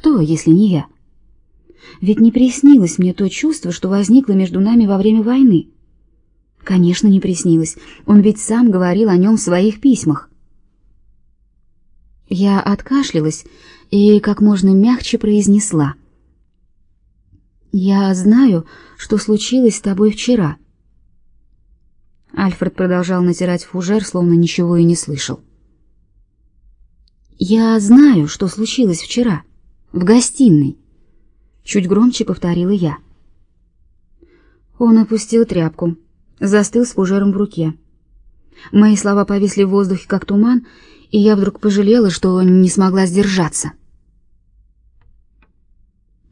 Кто, если не я? Ведь не приснилось мне то чувство, что возникло между нами во время войны. Конечно, не приснилось. Он ведь сам говорил о нем в своих письмах. Я откашлялась и как можно мягче произнесла: "Я знаю, что случилось с тобой вчера". Альфред продолжал натирать фужер, словно ничего и не слышал. Я знаю, что случилось вчера в гостиной. Чуть громче повторила я. Он опустил тряпку, застыл с фужером в руке. Мои слова повисли в воздухе, как туман, и я вдруг пожалела, что не смогла сдержаться.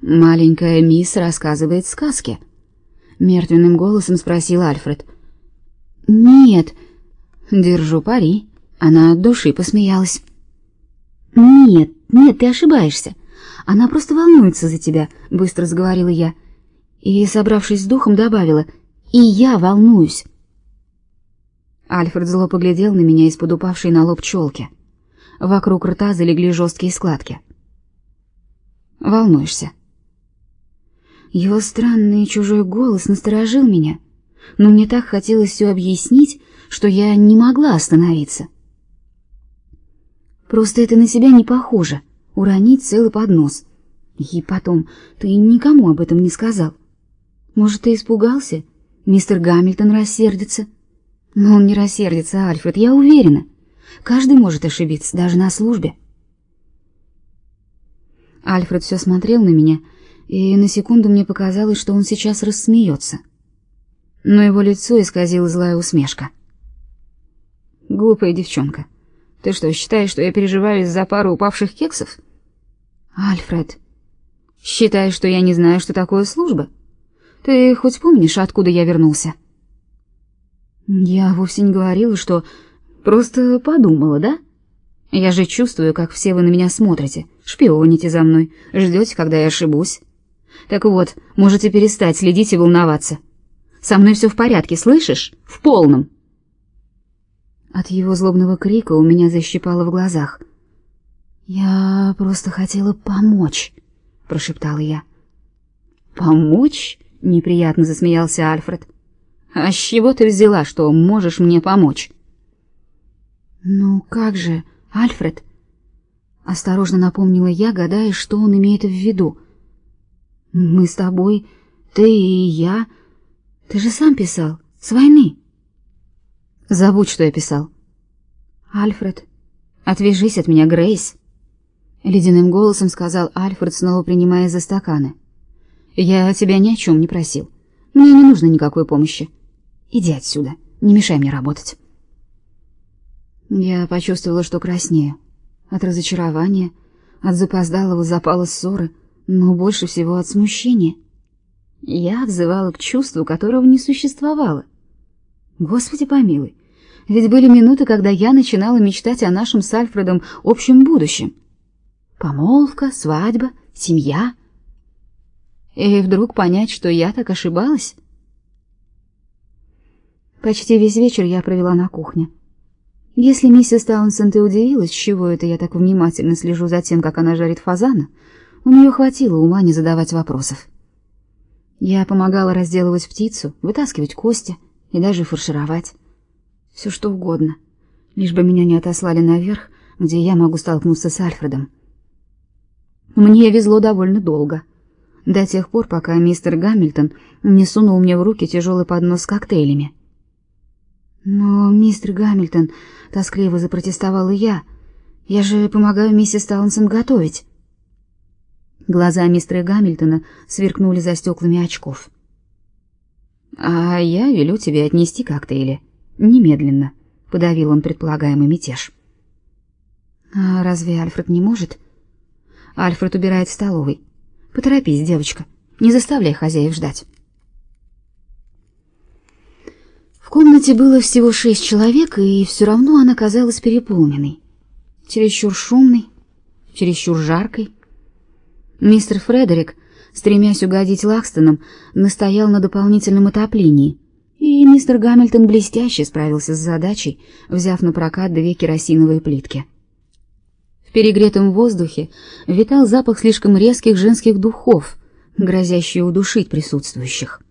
«Маленькая мисс рассказывает сказки», — мертвенным голосом спросил Альфред. «Нет, держу пари». Она от души посмеялась. «Нет, нет, ты ошибаешься. Она просто волнуется за тебя», — быстро заговорила я. И, собравшись с духом, добавила, «И я волнуюсь». Альфред зло поглядел на меня из-под упавшей на лоб челки. Вокруг рта залегли жесткие складки. «Волнуешься?» Его странный чужой голос насторожил меня, но мне так хотелось все объяснить, что я не могла остановиться. Просто это на себя не похоже — уронить целый поднос. И потом, ты никому об этом не сказал. Может, ты испугался? Мистер Гамильтон рассердится. Но он не рассердится, Альфред, я уверена. Каждый может ошибиться, даже на службе. Альфред все смотрел на меня, и на секунду мне показалось, что он сейчас рассмеется. Но его лицо исказила злая усмешка. Глупая девчонка. Ты что, считаешь, что я переживаю из-за пары упавших кексов? Альфред, считаешь, что я не знаю, что такое служба? Ты хоть помнишь, откуда я вернулся? Я вовсе не говорила, что просто подумала, да? Я же чувствую, как все вы на меня смотрите, шпионите за мной, ждете, когда я ошибусь. Так вот, можете перестать следить и волноваться. Со мной все в порядке, слышишь? В полном. От его злобного крика у меня защипало в глазах. Я просто хотела помочь, прошептала я. Помочь? неприятно засмеялся Альфред. А с чего ты взяла, что можешь мне помочь? Ну как же, Альфред? Осторожно напомнила я, гадая, что он имеет в виду. Мы с тобой, ты и я. Ты же сам писал, с войны. Забудь, что я писал. Альфред, отвяжись от меня, Грейс. Ледяным голосом сказал Альфред, снова принимая за стаканы. Я тебя ни о чем не просил. Мне не нужно никакой помощи. Иди отсюда, не мешай мне работать. Я почувствовала, что краснею. От разочарования, от запоздалого запала ссоры, но больше всего от смущения. Я взывала к чувству, которого не существовало. Господи помилуй, ведь были минуты, когда я начинала мечтать о нашем с Альфредом общем будущем. Помолвка, свадьба, семья. И вдруг понять, что я так ошибалась. Почти весь вечер я провела на кухне. Если миссис Таунсенд и удивилась, чего это я так внимательно слежу за тем, как она жарит фазана, у нее хватило ума не задавать вопросов. Я помогала разделывать птицу, вытаскивать кости и даже фаршировать все что угодно, лишь бы меня не отослали наверх, где я могу столкнуться с Альфредом. Мне везло довольно долго, до тех пор, пока мистер Гамильтон не сунул мне в руки тяжелый поднос с коктейлями. Но, мистер Гамильтон, тоскливо запротестовала я, я же помогаю миссис Таунсен готовить. Глаза мистера Гамильтона сверкнули за стеклами очков. А я велю тебе отнести коктейли. Немедленно, подавил он предполагаемый мятеж. А разве Альфред не может? Альфред убирает в столовой. Поторопись, девочка, не заставляй хозяев ждать. В комнате было всего шесть человек, и все равно она казалась переполненной. Чересчур шумной, чересчур жаркой. Мистер Фредерик, стремясь угодить Лакстонам, настоял на дополнительном отоплении — и мистер Гамильтон блестяще справился с задачей, взяв на прокат две керосиновые плитки. В перегретом воздухе витал запах слишком резких женских духов, грозящий удушить присутствующих.